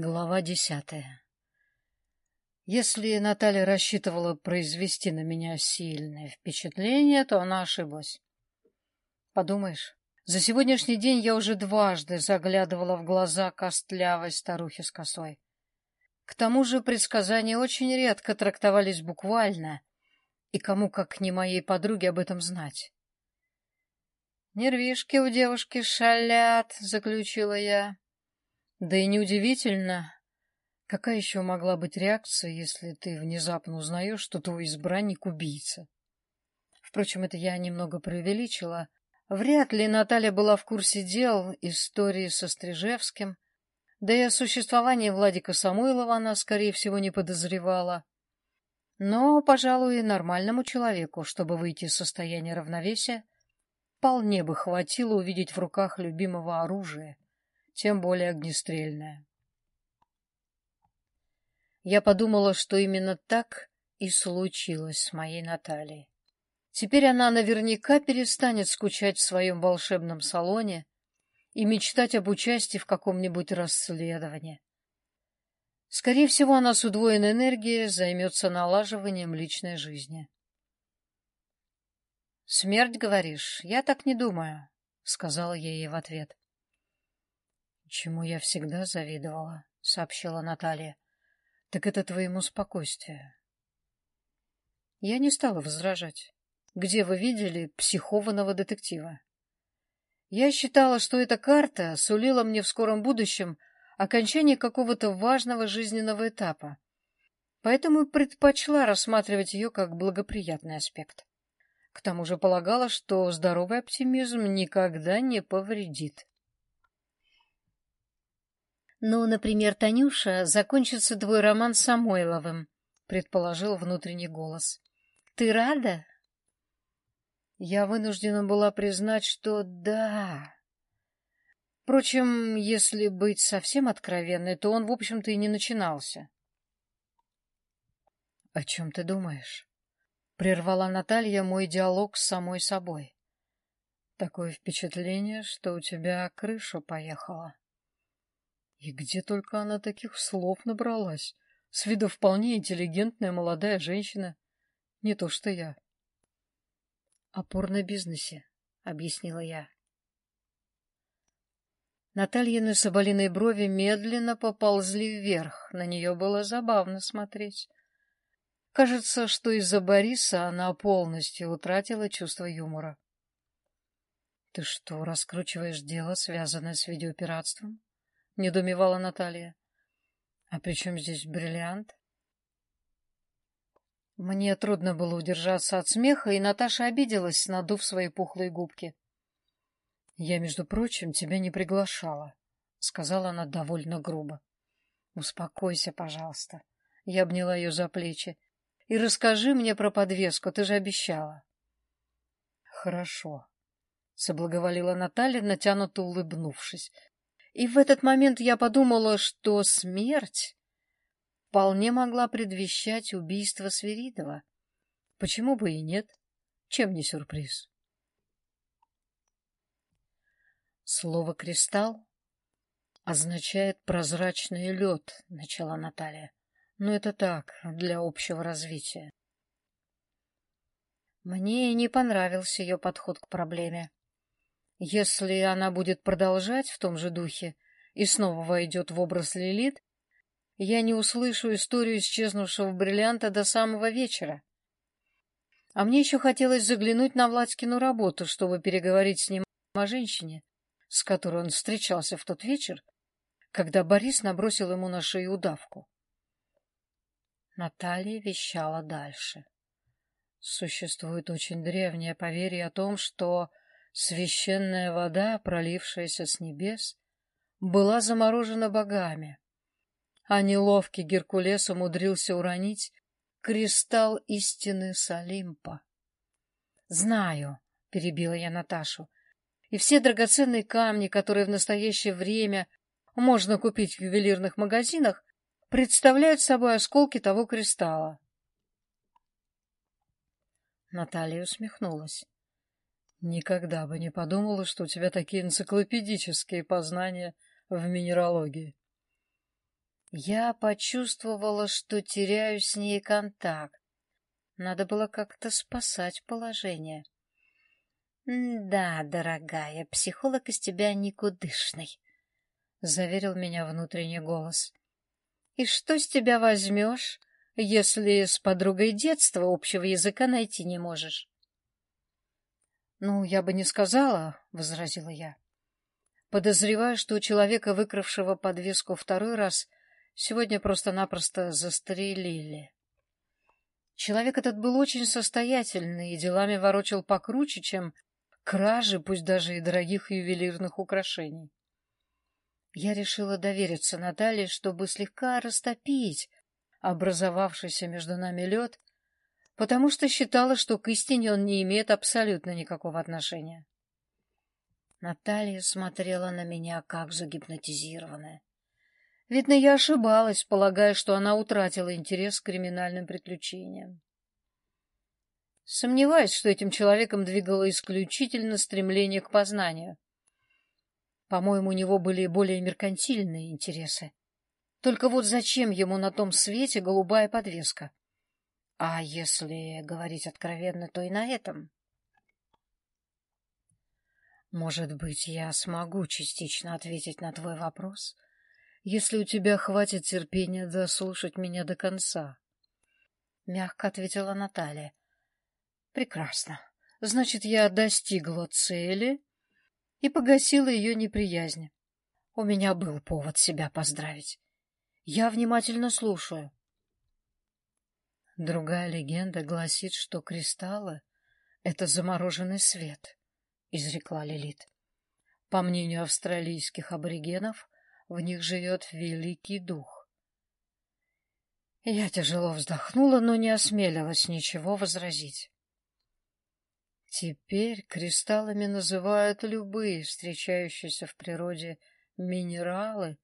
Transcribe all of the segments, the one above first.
Глава десятая Если Наталья рассчитывала произвести на меня сильное впечатление, то она ошиблась. Подумаешь, за сегодняшний день я уже дважды заглядывала в глаза костлявой старухи с косой. К тому же предсказания очень редко трактовались буквально, и кому, как не моей подруге, об этом знать. «Нервишки у девушки шалят», — заключила я. Да и неудивительно, какая еще могла быть реакция, если ты внезапно узнаешь, что твой избранник — убийца. Впрочем, это я немного преувеличила. Вряд ли Наталья была в курсе дел истории со Стрижевским, да и о существовании Владика Самойлова она, скорее всего, не подозревала. Но, пожалуй, нормальному человеку, чтобы выйти из состояния равновесия, вполне бы хватило увидеть в руках любимого оружия — тем более огнестрельная. Я подумала, что именно так и случилось с моей Натальей. Теперь она наверняка перестанет скучать в своем волшебном салоне и мечтать об участии в каком-нибудь расследовании. Скорее всего, она с удвоенной энергией займется налаживанием личной жизни. «Смерть, говоришь? Я так не думаю», — сказала я ей в ответ. Чему я всегда завидовала, — сообщила Наталья. — Так это твоему спокойствию. Я не стала возражать. Где вы видели психованного детектива? Я считала, что эта карта сулила мне в скором будущем окончание какого-то важного жизненного этапа, поэтому предпочла рассматривать ее как благоприятный аспект. К тому же полагала, что здоровый оптимизм никогда не повредит. Ну, например, Танюша, закончится твой роман с Самойловым, предположил внутренний голос. Ты рада? Я вынуждена была признать, что да. Впрочем, если быть совсем откровенной, то он, в общем-то, и не начинался. — О чем ты думаешь? — прервала Наталья мой диалог с самой собой. — Такое впечатление, что у тебя крыша поехала. И где только она таких слов набралась? С виду вполне интеллигентная молодая женщина. Не то что я. — Опор на бизнесе, — объяснила я. Натальины соболиные брови медленно поползли вверх. На нее было забавно смотреть. Кажется, что из-за Бориса она полностью утратила чувство юмора. — Ты что, раскручиваешь дело, связанное с видеопиратством? — недоумевала Наталья. — А при чем здесь бриллиант? Мне трудно было удержаться от смеха, и Наташа обиделась, надув свои пухлые губки. — Я, между прочим, тебя не приглашала, — сказала она довольно грубо. — Успокойся, пожалуйста. Я обняла ее за плечи. — И расскажи мне про подвеску, ты же обещала. — Хорошо, — соблаговолила Наталья, натянуто улыбнувшись. И в этот момент я подумала, что смерть вполне могла предвещать убийство Свиридова. Почему бы и нет? Чем не сюрприз? Слово «кристалл» означает «прозрачный лед», — начала Наталья. Но это так, для общего развития. Мне не понравился ее подход к проблеме. Если она будет продолжать в том же духе и снова войдет в образ Лилит, я не услышу историю исчезнувшего бриллианта до самого вечера. А мне еще хотелось заглянуть на Владькину работу, чтобы переговорить с ним о женщине, с которой он встречался в тот вечер, когда Борис набросил ему на шею удавку. Наталья вещала дальше. Существует очень древнее поверье о том, что Священная вода, пролившаяся с небес, была заморожена богами, а неловкий Геркулес умудрился уронить кристалл истины с Знаю, — перебила я Наташу, — и все драгоценные камни, которые в настоящее время можно купить в ювелирных магазинах, представляют собой осколки того кристалла. Наталья усмехнулась. Никогда бы не подумала, что у тебя такие энциклопедические познания в минералогии. Я почувствовала, что теряю с ней контакт. Надо было как-то спасать положение. — Да, дорогая, психолог из тебя никудышный, — заверил меня внутренний голос. — И что с тебя возьмешь, если с подругой детства общего языка найти не можешь? — Ну, я бы не сказала, — возразила я. Подозреваю, что у человека, выкравшего подвеску второй раз, сегодня просто-напросто застрелили. Человек этот был очень состоятельный и делами ворочал покруче, чем кражи, пусть даже и дорогих ювелирных украшений. Я решила довериться Наталье, чтобы слегка растопить образовавшийся между нами лед, потому что считала, что к истине он не имеет абсолютно никакого отношения. Наталья смотрела на меня, как загипнотизированная. Видно, я ошибалась, полагая, что она утратила интерес к криминальным приключениям. Сомневаюсь, что этим человеком двигало исключительно стремление к познанию. По-моему, у него были более меркантильные интересы. Только вот зачем ему на том свете голубая подвеска? А если говорить откровенно, то и на этом. Может быть, я смогу частично ответить на твой вопрос — если у тебя хватит терпения дослушать меня до конца. Мягко ответила Наталья. Прекрасно. Значит, я достигла цели и погасила ее неприязнь. У меня был повод себя поздравить. Я внимательно слушаю. Другая легенда гласит, что кристаллы — это замороженный свет, — изрекла Лилит. По мнению австралийских аборигенов, в них живет великий дух. Я тяжело вздохнула, но не осмелилась ничего возразить. Теперь кристаллами называют любые встречающиеся в природе минералы,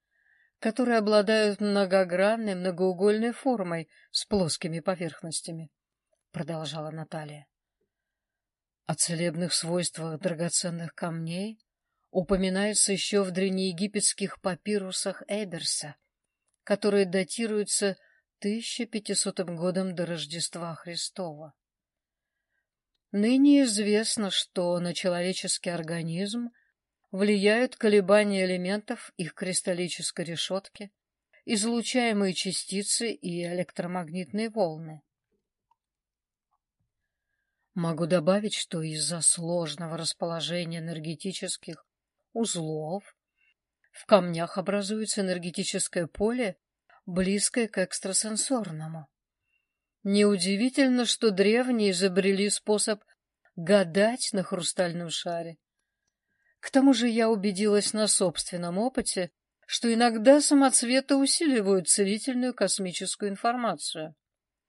которые обладают многогранной многоугольной формой с плоскими поверхностями, продолжала Наталья. О целебных свойствах драгоценных камней упоминается еще в древнеегипетских папирусах Эберса, которые датируются 1500 годом до Рождества Христова. Ныне известно, что на человеческий организм влияют колебания элементов их кристаллической решетки, излучаемые частицы и электромагнитные волны. Могу добавить, что из-за сложного расположения энергетических узлов. В камнях образуется энергетическое поле, близкое к экстрасенсорному. Неудивительно, что древние изобрели способ гадать на хрустальном шаре. К тому же я убедилась на собственном опыте, что иногда самоцветы усиливают целительную космическую информацию.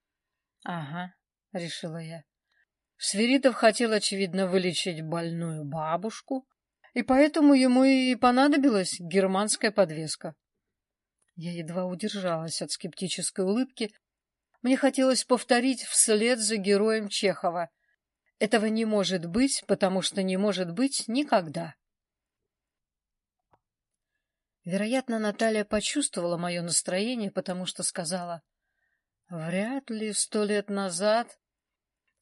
— Ага, — решила я. Свиридов хотел, очевидно, вылечить больную бабушку, и поэтому ему и понадобилась германская подвеска. Я едва удержалась от скептической улыбки. Мне хотелось повторить вслед за героем Чехова. Этого не может быть, потому что не может быть никогда. Вероятно, Наталья почувствовала мое настроение, потому что сказала, «Вряд ли сто лет назад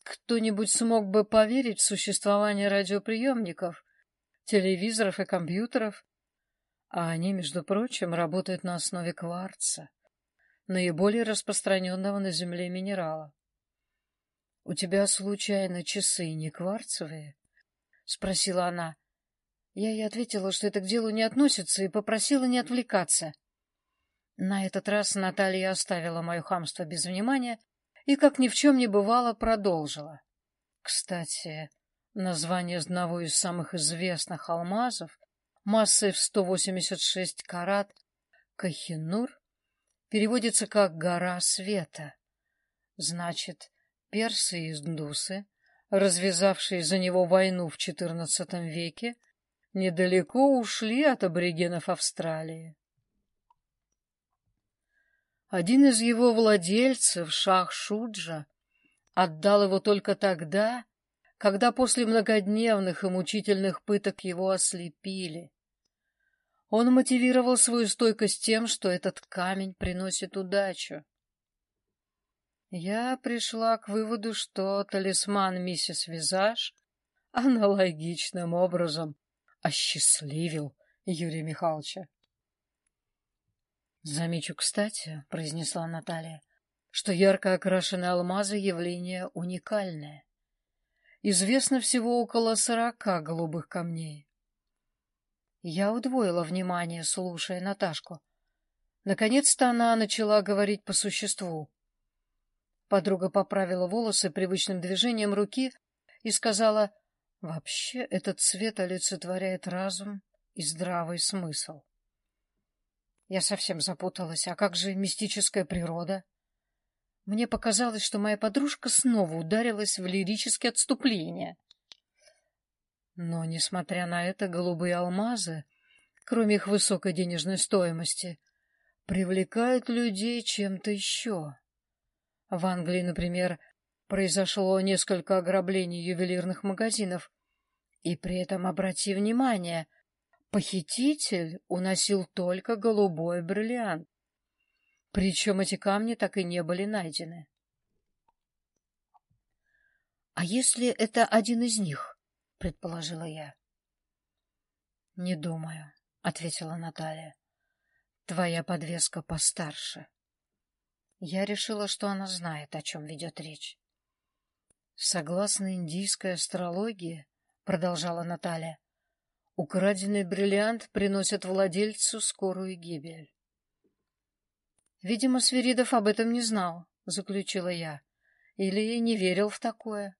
кто-нибудь смог бы поверить в существование радиоприемников, телевизоров и компьютеров, а они, между прочим, работают на основе кварца, наиболее распространенного на Земле минерала. — У тебя, случайно, часы не кварцевые? — спросила она. Я ей ответила, что это к делу не относится, и попросила не отвлекаться. На этот раз Наталья оставила мое хамство без внимания и, как ни в чем не бывало, продолжила. — Кстати, Название одного из самых известных алмазов массой в 186 карат Кахинур переводится как «гора света». Значит, персы и индусы, развязавшие за него войну в XIV веке, недалеко ушли от аборигенов Австралии. Один из его владельцев, Шах Шуджа, отдал его только тогда, когда после многодневных и мучительных пыток его ослепили. Он мотивировал свою стойкость тем, что этот камень приносит удачу. Я пришла к выводу, что талисман миссис Визаж аналогичным образом осчастливил Юрия Михайловича. Замечу, кстати, — произнесла Наталья, — что ярко окрашенные алмазы — явление уникальное. Известно всего около сорока голубых камней. Я удвоила внимание, слушая Наташку. Наконец-то она начала говорить по существу. Подруга поправила волосы привычным движением руки и сказала, «Вообще этот цвет олицетворяет разум и здравый смысл». Я совсем запуталась. А как же мистическая природа? Мне показалось, что моя подружка снова ударилась в лирические отступления. Но, несмотря на это, голубые алмазы, кроме их высокой денежной стоимости, привлекают людей чем-то еще. В Англии, например, произошло несколько ограблений ювелирных магазинов, и при этом, обрати внимание, похититель уносил только голубой бриллиант. Причем эти камни так и не были найдены. — А если это один из них? — предположила я. — Не думаю, — ответила Наталья. — Твоя подвеска постарше. Я решила, что она знает, о чем ведет речь. Согласно индийской астрологии, — продолжала Наталья, — украденный бриллиант приносит владельцу скорую гибель. Видимо, Свиридов об этом не знал, — заключила я, — или не верил в такое.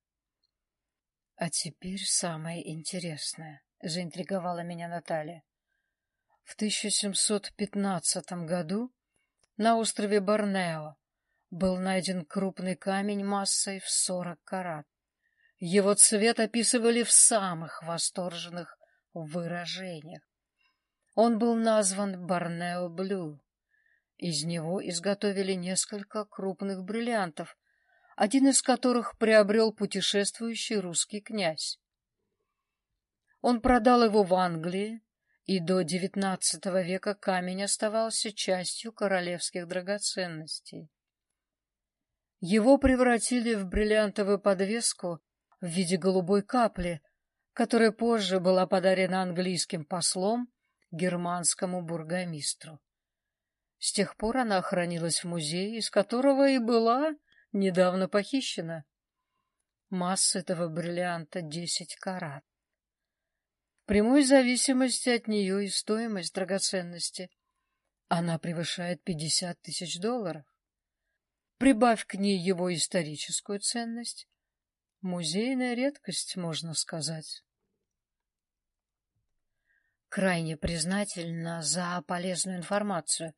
А теперь самое интересное, — заинтриговала меня Наталья. В 1715 году на острове Борнео был найден крупный камень массой в 40 карат. Его цвет описывали в самых восторженных выражениях. Он был назван Борнео Блю. Из него изготовили несколько крупных бриллиантов, один из которых приобрел путешествующий русский князь. Он продал его в Англии, и до XIX века камень оставался частью королевских драгоценностей. Его превратили в бриллиантовую подвеску в виде голубой капли, которая позже была подарена английским послом германскому бургомистру. С тех пор она хранилась в музее, из которого и была недавно похищена. Масса этого бриллианта — десять карат. В прямой зависимости от нее и стоимость драгоценности. Она превышает пятьдесят тысяч долларов. Прибавь к ней его историческую ценность. Музейная редкость, можно сказать. Крайне признательна за полезную информацию.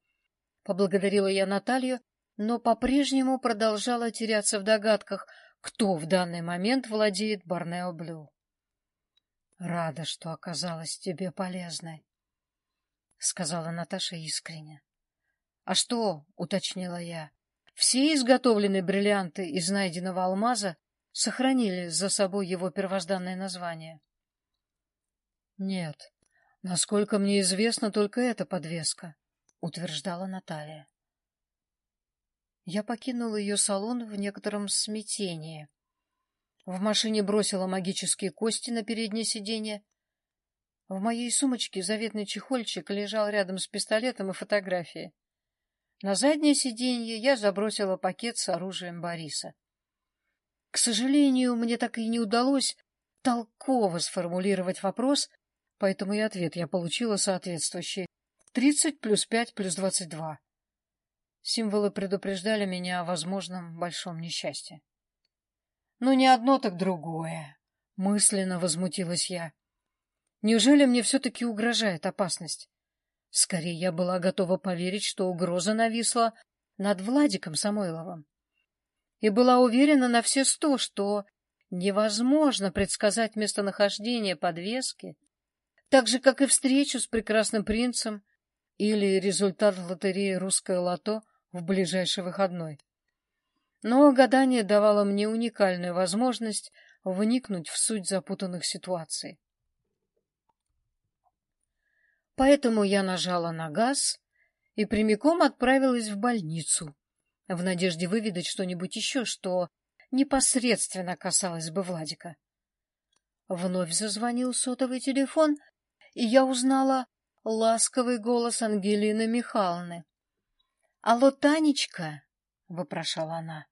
Поблагодарила я Наталью но по-прежнему продолжала теряться в догадках, кто в данный момент владеет Борнео Блю. — Рада, что оказалась тебе полезной, — сказала Наташа искренне. — А что, — уточнила я, — все изготовленные бриллианты из найденного алмаза сохранили за собой его первозданное название? — Нет, насколько мне известно, только эта подвеска, — утверждала Наталья. Я покинула ее салон в некотором смятении. В машине бросила магические кости на переднее сиденье. В моей сумочке заветный чехольчик лежал рядом с пистолетом и фотографией. На заднее сиденье я забросила пакет с оружием Бориса. К сожалению, мне так и не удалось толково сформулировать вопрос, поэтому и ответ я получила соответствующий. Тридцать плюс пять плюс двадцать два. Символы предупреждали меня о возможном большом несчастье. «Ну, не одно, так другое», — мысленно возмутилась я. «Неужели мне все-таки угрожает опасность?» Скорее, я была готова поверить, что угроза нависла над Владиком Самойловым. И была уверена на все сто, что невозможно предсказать местонахождение подвески, так же, как и встречу с прекрасным принцем или результат лотереи «Русское лото» в ближайший выходной. Но гадание давало мне уникальную возможность вникнуть в суть запутанных ситуаций. Поэтому я нажала на газ и прямиком отправилась в больницу, в надежде выведать что-нибудь еще, что непосредственно касалось бы Владика. Вновь зазвонил сотовый телефон, и я узнала ласковый голос Ангелины Михайловны. — Алло, Танечка! — вопрошала она.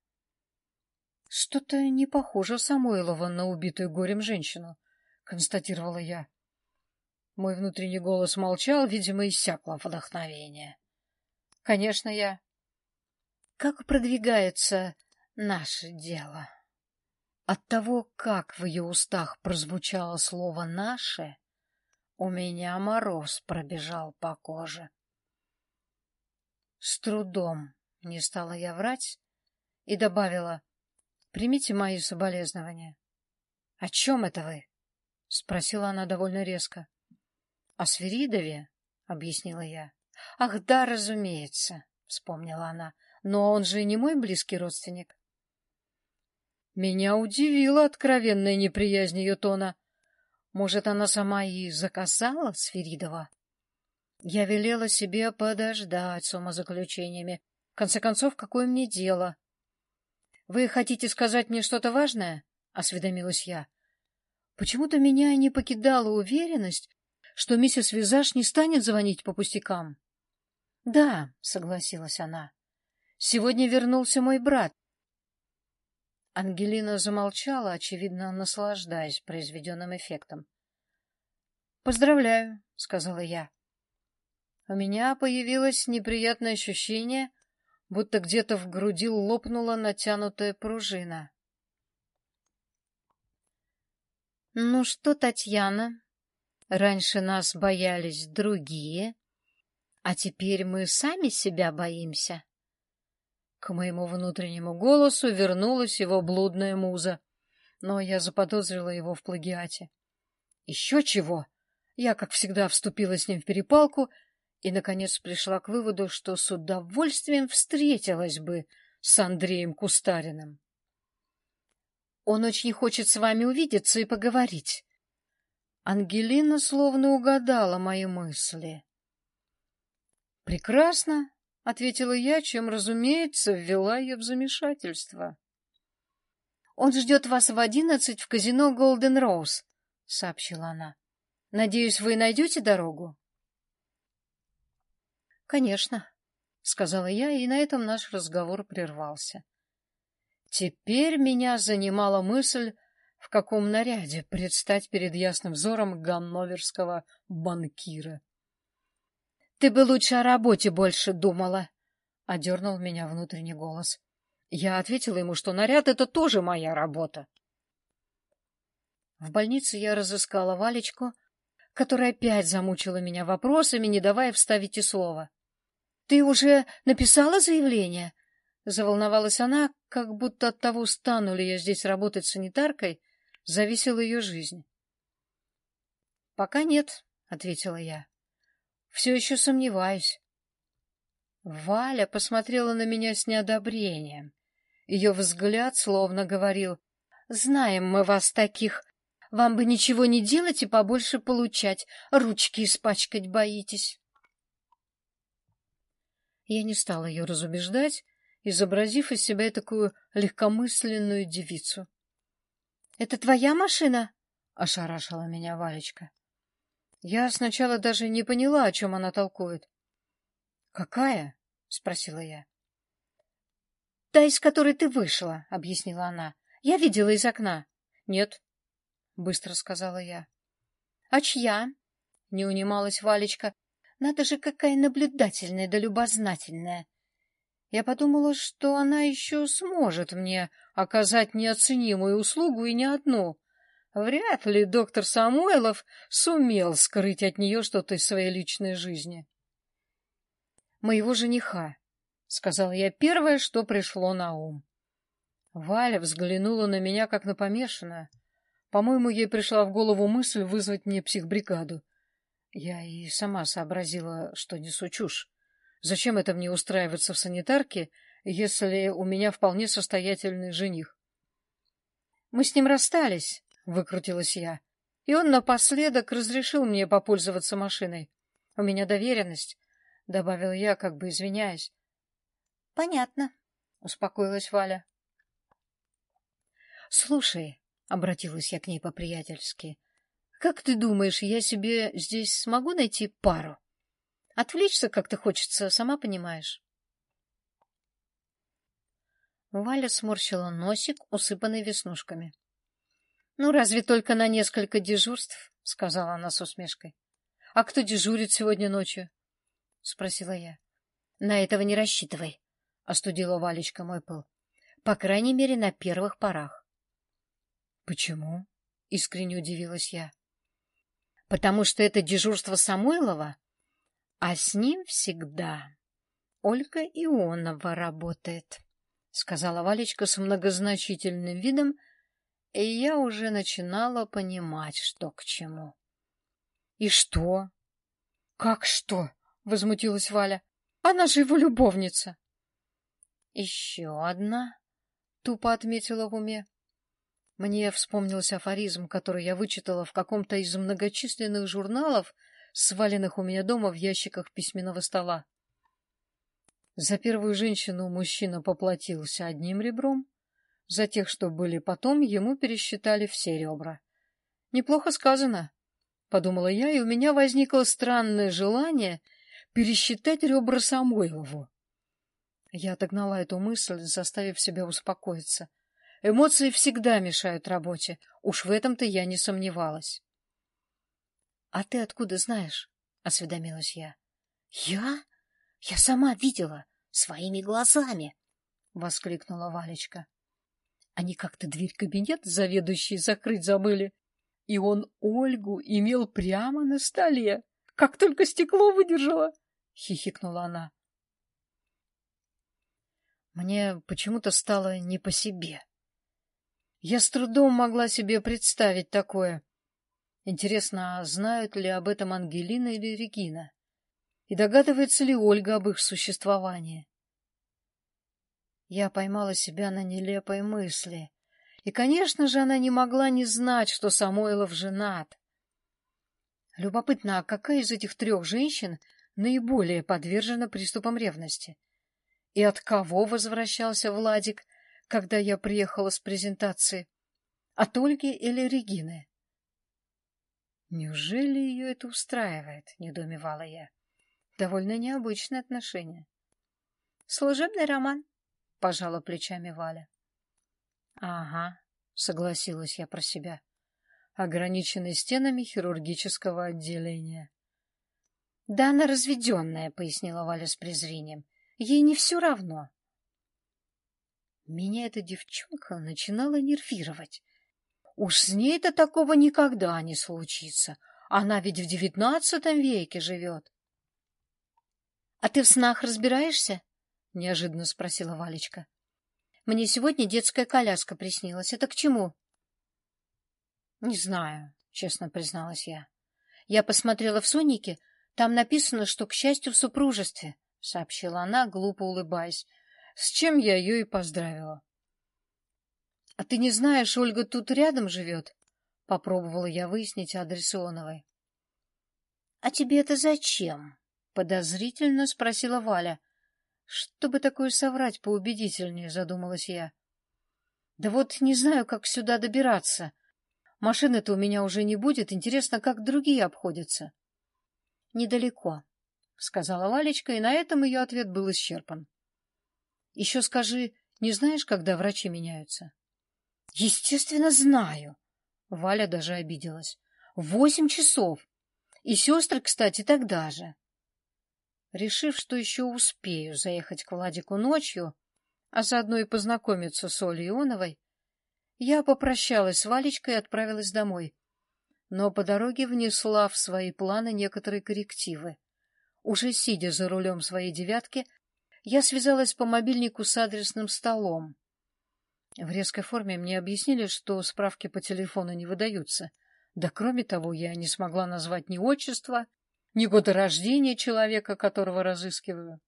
— Что-то не похоже Самойлова на убитую горем женщину, — констатировала я. Мой внутренний голос молчал, видимо, иссякло вдохновение. — Конечно, я. — Как продвигается наше дело? От того, как в ее устах прозвучало слово «наше», у меня мороз пробежал по коже. С трудом не стала я врать и добавила «Примите мои соболезнования». «О чем это вы?» — спросила она довольно резко. «О Свиридове?» — объяснила я. «Ах, да, разумеется», — вспомнила она. «Но он же не мой близкий родственник». Меня удивила откровенная неприязнь ее тона. Может, она сама и заказала Сферидова? Я велела себе подождать с умозаключениями. В конце концов, какое мне дело? — Вы хотите сказать мне что-то важное? — осведомилась я. Почему-то меня не покидала уверенность, что миссис Визаж не станет звонить по пустякам. — Да, — согласилась она. — Сегодня вернулся мой брат. Ангелина замолчала, очевидно, наслаждаясь произведенным эффектом. — Поздравляю, — сказала я. У меня появилось неприятное ощущение, будто где-то в груди лопнула натянутая пружина. — Ну что, Татьяна, раньше нас боялись другие, а теперь мы сами себя боимся. К моему внутреннему голосу вернулась его блудная муза, но я заподозрила его в плагиате. Еще чего! Я, как всегда, вступила с ним в перепалку и, наконец, пришла к выводу, что с удовольствием встретилась бы с Андреем Кустариным. Он очень хочет с вами увидеться и поговорить. Ангелина словно угадала мои мысли. — Прекрасно, — ответила я, чем, разумеется, ввела ее в замешательство. — Он ждет вас в одиннадцать в казино «Голден Роуз», — сообщила она. Надеюсь, вы найдете дорогу? — Конечно, — сказала я, и на этом наш разговор прервался. Теперь меня занимала мысль, в каком наряде предстать перед ясным взором ганноверского банкира. — Ты бы лучше о работе больше думала, — одернул меня внутренний голос. Я ответила ему, что наряд — это тоже моя работа. В больнице я разыскала Валечку, которая опять замучила меня вопросами, не давая вставить и слова. — Ты уже написала заявление? — заволновалась она, как будто от того, стану ли я здесь работать санитаркой, зависела ее жизнь. — Пока нет, — ответила я. — Все еще сомневаюсь. Валя посмотрела на меня с неодобрением. Ее взгляд словно говорил, — Знаем мы вас таких, вам бы ничего не делать и побольше получать. Ручки испачкать боитесь. Я не стала ее разубеждать, изобразив из себя такую легкомысленную девицу. — Это твоя машина? — ошарашила меня Валечка. Я сначала даже не поняла, о чем она толкует. — Какая? — спросила я. — Та, из которой ты вышла, — объяснила она. — Я видела из окна. — Нет, — быстро сказала я. — А чья? — не унималась Валечка. — Надо же, какая наблюдательная да любознательная. Я подумала, что она еще сможет мне оказать неоценимую услугу и не одну. Вряд ли доктор Самойлов сумел скрыть от нее что-то из своей личной жизни. — Моего жениха, — сказала я первое, что пришло на ум. Валя взглянула на меня, как на помешанное. По-моему, ей пришла в голову мысль вызвать мне психбригаду. Я и сама сообразила, что несу чушь. Зачем это мне устраиваться в санитарке, если у меня вполне состоятельный жених? — Мы с ним расстались, — выкрутилась я, и он напоследок разрешил мне попользоваться машиной. У меня доверенность, — добавил я, как бы извиняясь. — Понятно, — успокоилась Валя. — Слушай, — обратилась я к ней по-приятельски, — как ты думаешь, я себе здесь смогу найти пару? Отвлечься как-то хочется, сама понимаешь. Валя сморщила носик, усыпанный веснушками. — Ну, разве только на несколько дежурств, — сказала она с усмешкой. — А кто дежурит сегодня ночью? — спросила я. — На этого не рассчитывай, — остудила Валечка мой пыл. — По крайней мере, на первых порах. — Почему? — искренне удивилась я. — Потому что это дежурство Самойлова, а с ним всегда Ольга Ионова работает, — сказала Валечка с многозначительным видом, и я уже начинала понимать, что к чему. — И что? — Как что? — возмутилась Валя. — Она же его любовница. — Еще одна, — тупо отметила в уме. Мне вспомнился афоризм, который я вычитала в каком-то из многочисленных журналов, сваленных у меня дома в ящиках письменного стола. За первую женщину мужчина поплатился одним ребром, за тех, что были потом, ему пересчитали все ребра. Неплохо сказано, — подумала я, и у меня возникло странное желание пересчитать ребра Самойлову. Я отогнала эту мысль, заставив себя успокоиться. Эмоции всегда мешают работе, уж в этом-то я не сомневалась. — А ты откуда знаешь? — осведомилась я. — Я? Я сама видела, своими глазами! — воскликнула Валечка. Они как-то дверь кабинет заведующий закрыть забыли, и он Ольгу имел прямо на столе, как только стекло выдержало, — хихикнула она. Мне почему-то стало не по себе. Я с трудом могла себе представить такое. Интересно, знают ли об этом Ангелина или Регина? И догадывается ли Ольга об их существовании? Я поймала себя на нелепой мысли. И, конечно же, она не могла не знать, что Самойлов женат. Любопытно, а какая из этих трех женщин наиболее подвержена приступам ревности? И от кого возвращался Владик, когда я приехала с презентации? От Ольги или Регины? Неужели ее это устраивает, — недоумевала я. Довольно необычное отношение. Служебный роман, пожала плечами Валя. Ага, согласилась я про себя. Ограниченный стенами хирургического отделения. Да она разведенная, пояснила Валя с презрением. Ей не все равно. Меня эта девчонка начинала нервировать. Уж с ней-то такого никогда не случится. Она ведь в девятнадцатом веке живет. — А ты в снах разбираешься? — неожиданно спросила Валечка. — Мне сегодня детская коляска приснилась. Это к чему? — Не знаю, — честно призналась я. — Я посмотрела в соннике. Там написано, что, к счастью, в супружестве, — сообщила она, глупо улыбаясь, с чем я ее и поздравила. — А ты не знаешь, Ольга тут рядом живет? — попробовала я выяснить адрес Ионовой. — А тебе это зачем? — подозрительно спросила Валя. — чтобы такое соврать поубедительнее, задумалась я. Да вот не знаю, как сюда добираться. Машины-то у меня уже не будет. Интересно, как другие обходятся. Недалеко, сказала Валечка, и на этом ее ответ был исчерпан. Еще скажи, не знаешь, когда врачи меняются? Естественно, знаю. Валя даже обиделась. Восемь часов. И сестры, кстати, тогда же. Решив, что еще успею заехать к Владику ночью, а заодно и познакомиться с Олей Ионовой, я попрощалась с Валечкой и отправилась домой. Но по дороге внесла в свои планы некоторые коррективы. Уже сидя за рулем своей «девятки», я связалась по мобильнику с адресным столом. В резкой форме мне объяснили, что справки по телефону не выдаются. Да кроме того, я не смогла назвать ни отчества, ни года рождения человека, которого разыскиваю.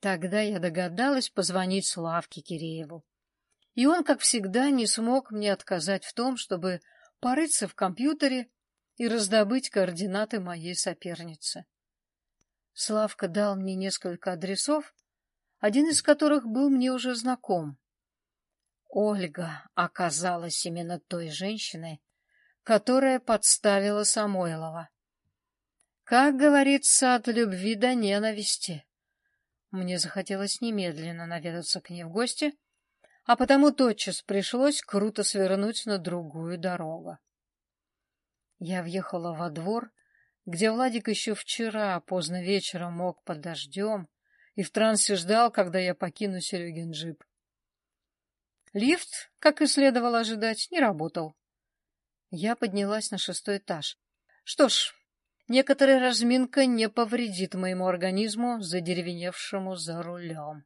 Тогда я догадалась позвонить Славке Кирееву. И он, как всегда, не смог мне отказать в том, чтобы порыться в компьютере и раздобыть координаты моей соперницы. Славка дал мне несколько адресов, один из которых был мне уже знаком. Ольга оказалась именно той женщиной, которая подставила Самойлова. Как говорится, от любви до ненависти. Мне захотелось немедленно наведаться к ней в гости, а потому тотчас пришлось круто свернуть на другую дорогу. Я въехала во двор, где Владик еще вчера поздно вечером мог под дождем и в трансе ждал, когда я покину Серегин джип. Лифт, как и следовало ожидать, не работал. Я поднялась на шестой этаж. Что ж, некоторая разминка не повредит моему организму, задеревеневшему за рулем.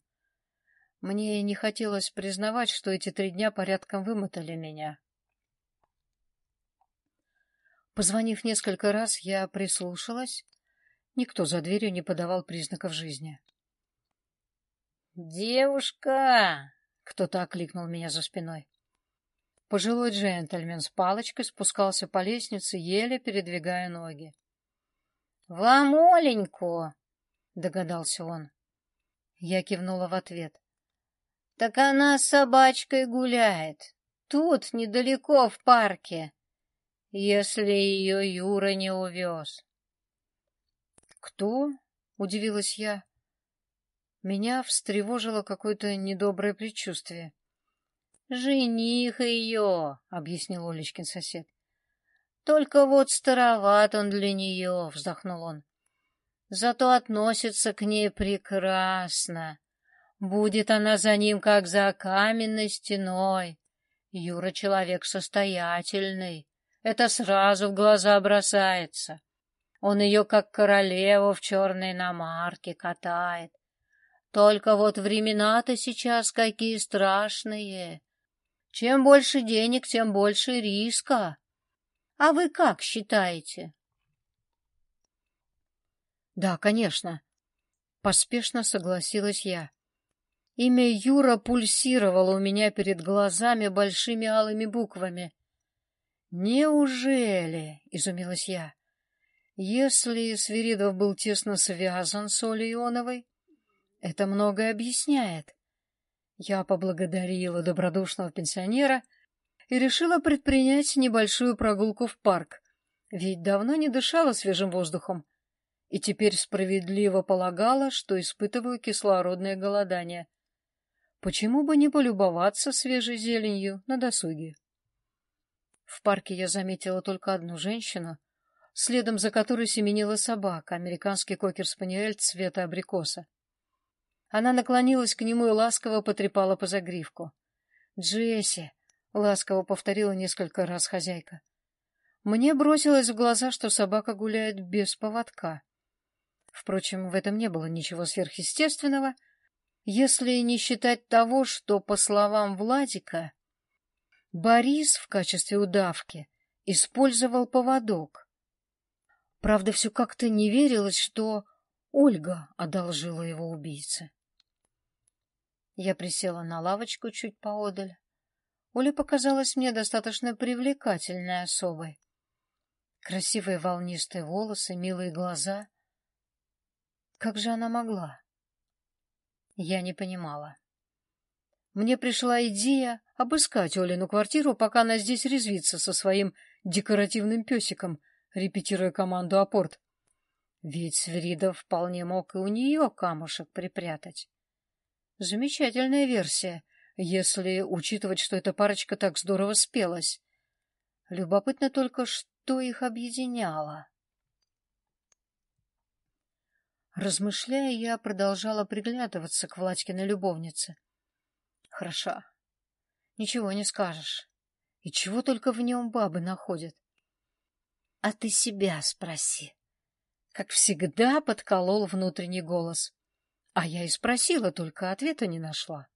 Мне не хотелось признавать, что эти три дня порядком вымотали меня. Позвонив несколько раз, я прислушалась. Никто за дверью не подавал признаков жизни. «Девушка!» — кто-то окликнул меня за спиной. Пожилой джентльмен с палочкой спускался по лестнице, еле передвигая ноги. «Вам Оленьку!» — догадался он. Я кивнула в ответ. «Так она с собачкой гуляет. Тут, недалеко, в парке если ее Юра не увез. «Кто?» — удивилась я. Меня встревожило какое-то недоброе предчувствие. «Жених ее», — объяснил Олечкин сосед. «Только вот староват он для нее», — вздохнул он. «Зато относится к ней прекрасно. Будет она за ним, как за каменной стеной. Юра человек состоятельный, это сразу в глаза бросается. Он ее, как королеву в черной намарке, катает. Только вот времена-то сейчас какие страшные. Чем больше денег, тем больше риска. А вы как считаете? Да, конечно. Поспешно согласилась я. Имя Юра пульсировало у меня перед глазами большими алыми буквами. «Неужели?» — изумилась я. «Если Свиридов был тесно связан с Олей Ионовой, это многое объясняет». Я поблагодарила добродушного пенсионера и решила предпринять небольшую прогулку в парк, ведь давно не дышала свежим воздухом и теперь справедливо полагала, что испытываю кислородное голодание. Почему бы не полюбоваться свежей зеленью на досуге? В парке я заметила только одну женщину, следом за которой семенила собака, американский кокер-спаниель цвета абрикоса. Она наклонилась к нему и ласково потрепала по загривку. «Джесси!» — ласково повторила несколько раз хозяйка. Мне бросилось в глаза, что собака гуляет без поводка. Впрочем, в этом не было ничего сверхъестественного, если не считать того, что, по словам Владика, Борис в качестве удавки использовал поводок. Правда, все как-то не верилось, что Ольга одолжила его убийце. Я присела на лавочку чуть поодаль. Оля показалась мне достаточно привлекательной особой. Красивые волнистые волосы, милые глаза. Как же она могла? Я не понимала. Мне пришла идея обыскать Олину квартиру, пока она здесь резвится со своим декоративным песиком, репетируя команду «Апорт». Ведь Свиридов вполне мог и у нее камушек припрятать. Замечательная версия, если учитывать, что эта парочка так здорово спелась. Любопытно только, что их объединяло. Размышляя, я продолжала приглядываться к Владькиной любовнице. Хороша. Ничего не скажешь. И чего только в нем бабы находят. А ты себя спроси. Как всегда подколол внутренний голос. А я и спросила, только ответа не нашла.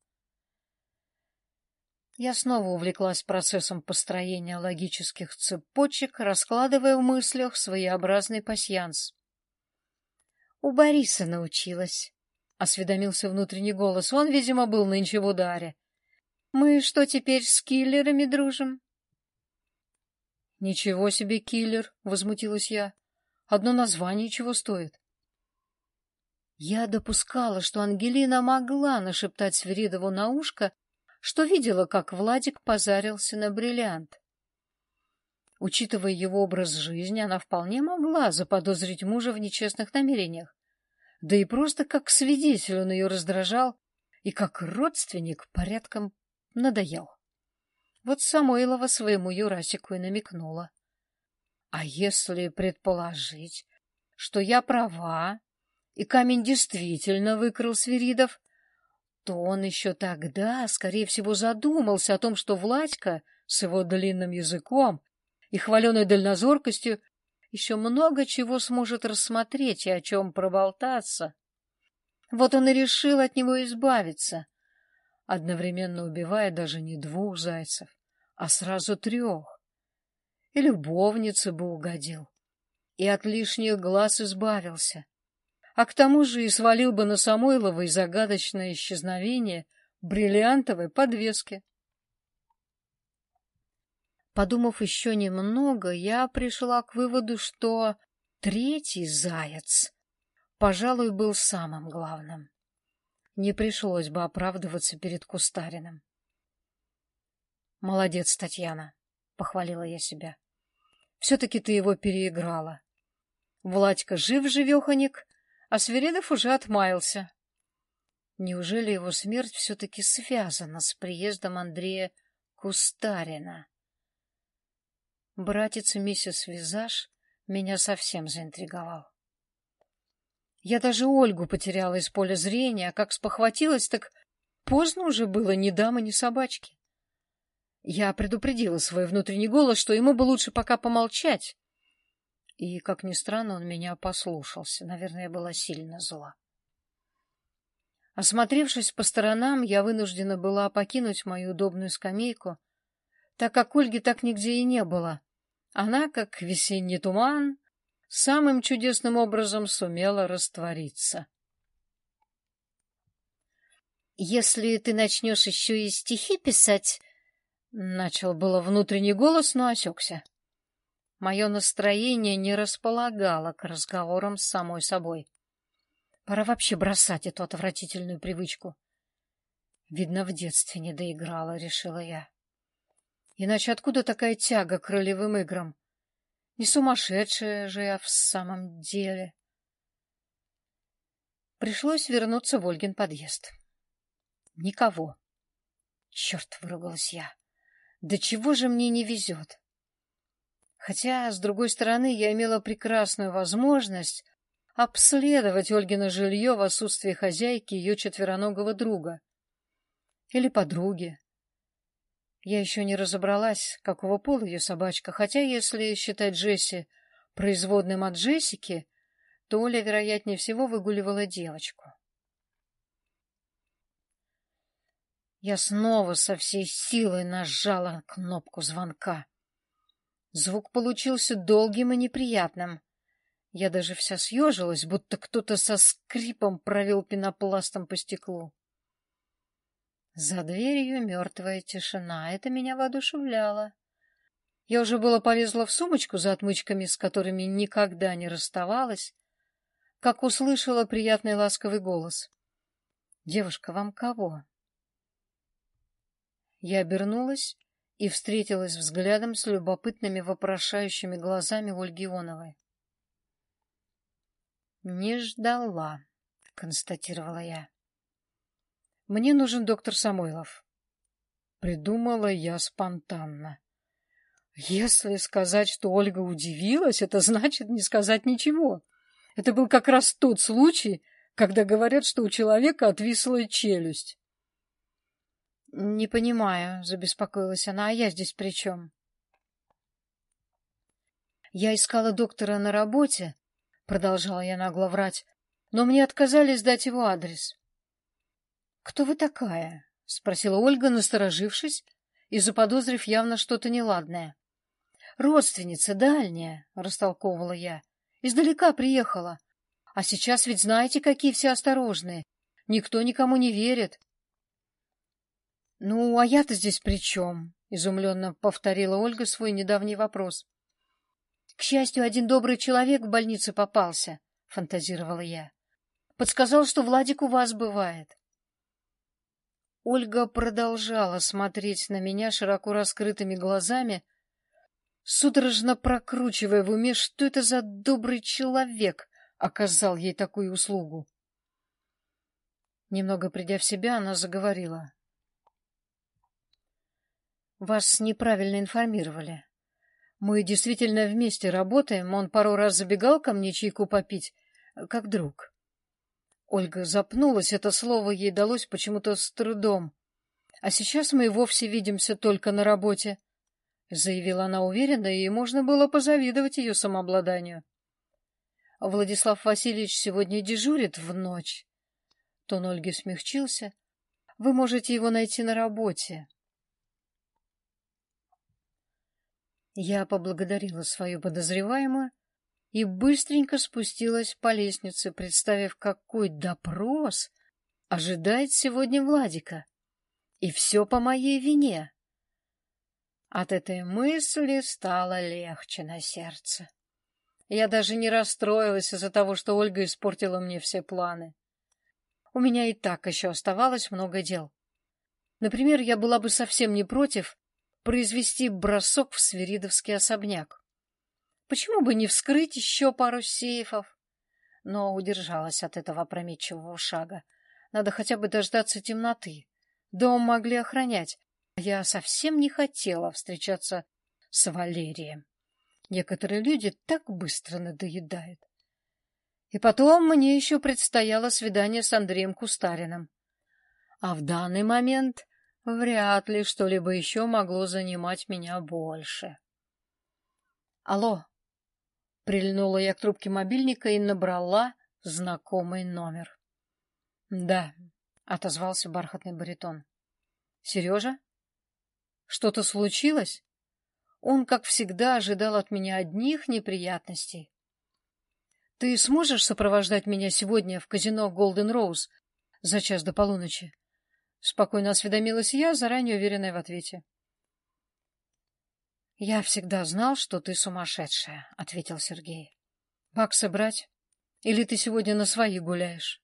Я снова увлеклась процессом построения логических цепочек, раскладывая в мыслях своеобразный пасьянс. У Бориса научилась. — осведомился внутренний голос. Он, видимо, был нынче в ударе. — Мы что, теперь с киллерами дружим? Ничего себе киллер, возмутилась я. Одно название чего стоит? Я допускала, что Ангелина могла нашептать Свиридову на ушко, что видела, как Владик позарился на бриллиант. Учитывая его образ жизни, она вполне могла заподозрить мужа в нечестных намерениях. Да и просто как свидетель он ее раздражал, и как родственник порядком надоел. Вот Самойлова своему Юрасику и намекнула. А если предположить, что я права, и камень действительно выкрал Свиридов, то он еще тогда, скорее всего, задумался о том, что Владька с его длинным языком и хваленой дальнозоркостью еще много чего сможет рассмотреть и о чем проболтаться. Вот он и решил от него избавиться, одновременно убивая даже не двух зайцев, а сразу трех. И любовнице бы угодил, и от лишних глаз избавился. А к тому же и свалил бы на Самойлова и загадочное исчезновение бриллиантовой подвески. Подумав еще немного, я пришла к выводу, что третий заяц, пожалуй, был самым главным. Не пришлось бы оправдываться перед Кустариным. «Молодец, Татьяна», — похвалила я себя. «Все-таки ты его переиграла. Владька жив-живеханик, а Свиридов уже отмаялся. Неужели его смерть все-таки связана с приездом Андрея Кустарина?» Братец миссис Визаж меня совсем заинтриговал. Я даже Ольгу потеряла из поля зрения, а как спохватилась, так поздно уже было ни дамы, ни собачки. Я предупредила свой внутренний голос, что ему бы лучше пока помолчать. И, как ни странно, он меня послушался. Наверное, я была сильно зла. Осмотревшись по сторонам, я вынуждена была покинуть мою удобную скамейку, так как Ольги так нигде и не было. Она, как весенний туман, самым чудесным образом сумела раствориться. «Если ты начнешь еще и стихи писать...» Начал было внутренний голос, но осекся. Мое настроение не располагало к разговорам с самой собой. Пора вообще бросать эту отвратительную привычку. Видно, в детстве не доиграла, решила я. Иначе откуда такая тяга к ролевым играм? Не сумасшедшая же я в самом деле. Пришлось вернуться в Ольгин подъезд. Никого. Черт, выругалась я. Да чего же мне не везет? Хотя, с другой стороны, я имела прекрасную возможность обследовать Ольгино жилье в отсутствии хозяйки ее четвероногого друга. Или подруги. Я еще не разобралась, какого пола ее собачка, хотя, если считать Джесси производным от Джессики, то Оля, вероятнее всего, выгуливала девочку. Я снова со всей силой нажала кнопку звонка. Звук получился долгим и неприятным. Я даже вся съежилась, будто кто-то со скрипом провел пенопластом по стеклу. За дверью мертвая тишина. Это меня воодушевляло. Я уже было полезла в сумочку за отмычками, с которыми никогда не расставалась, как услышала приятный ласковый голос. «Девушка, вам кого?» Я обернулась и встретилась взглядом с любопытными вопрошающими глазами Ольги Ионовой. «Не ждала», — констатировала я. Мне нужен доктор Самойлов. Придумала я спонтанно. Если сказать, что Ольга удивилась, это значит не сказать ничего. Это был как раз тот случай, когда говорят, что у человека отвисла челюсть. — Не понимаю, — забеспокоилась она, — а я здесь при чем? — Я искала доктора на работе, — продолжала я нагло врать, — но мне отказались дать его адрес. «Кто вы такая?» — спросила Ольга, насторожившись и заподозрив явно что-то неладное. «Родственница дальняя», — растолковывала я. «Издалека приехала. А сейчас ведь знаете, какие все осторожные. Никто никому не верит». «Ну, а я-то здесь при чем?» — изумленно повторила Ольга свой недавний вопрос. К счастью, один добрый человек в больнице попался, — фантазировала я. Подсказал, что Владик у вас бывает. Ольга продолжала смотреть на меня широко раскрытыми глазами, судорожно прокручивая в уме, что это за добрый человек оказал ей такую услугу. Немного придя в себя, она заговорила. Вас неправильно информировали. Мы действительно вместе работаем, он пару раз забегал ко мне чайку попить, как друг. Ольга запнулась, это слово ей далось почему-то с трудом. А сейчас мы и вовсе видимся только на работе, — заявила она уверенно, и можно было позавидовать ее самообладанию. Владислав Васильевич сегодня дежурит в ночь. Тон Ольги смягчился. Вы можете его найти на работе. Я поблагодарила свою подозреваемую и быстренько спустилась по лестнице, представив, какой допрос ожидает сегодня Владика. И все по моей вине. От этой мысли стало легче на сердце. Я даже не расстроилась из-за того, что Ольга испортила мне все планы. У меня и так еще оставалось много дел. Например, я была бы совсем не против произвести бросок в Свиридовский особняк. Почему бы не вскрыть еще пару сейфов? Но удержалась от этого опрометчивого шага. Надо хотя бы дождаться темноты. Дом могли охранять. Я совсем не хотела встречаться с Валерием. Некоторые люди так быстро надоедают. И потом мне еще предстояло свидание с Андреем Кустариным. А в данный момент вряд ли что-либо еще могло занимать меня больше. Алло. Прильнула я к трубке мобильника и набрала знакомый номер. Да, отозвался бархатный баритон. Сережа? Что-то случилось? Он, как всегда, ожидал от меня одних неприятностей. Ты сможешь сопровождать меня сегодня в казино Голден Роуз за час до полуночи? Спокойно осведомилась я, заранее уверенная в ответе. Я всегда знал, что ты сумасшедшая, ответил Сергей. Баксы брать? Или ты сегодня на свои гуляешь?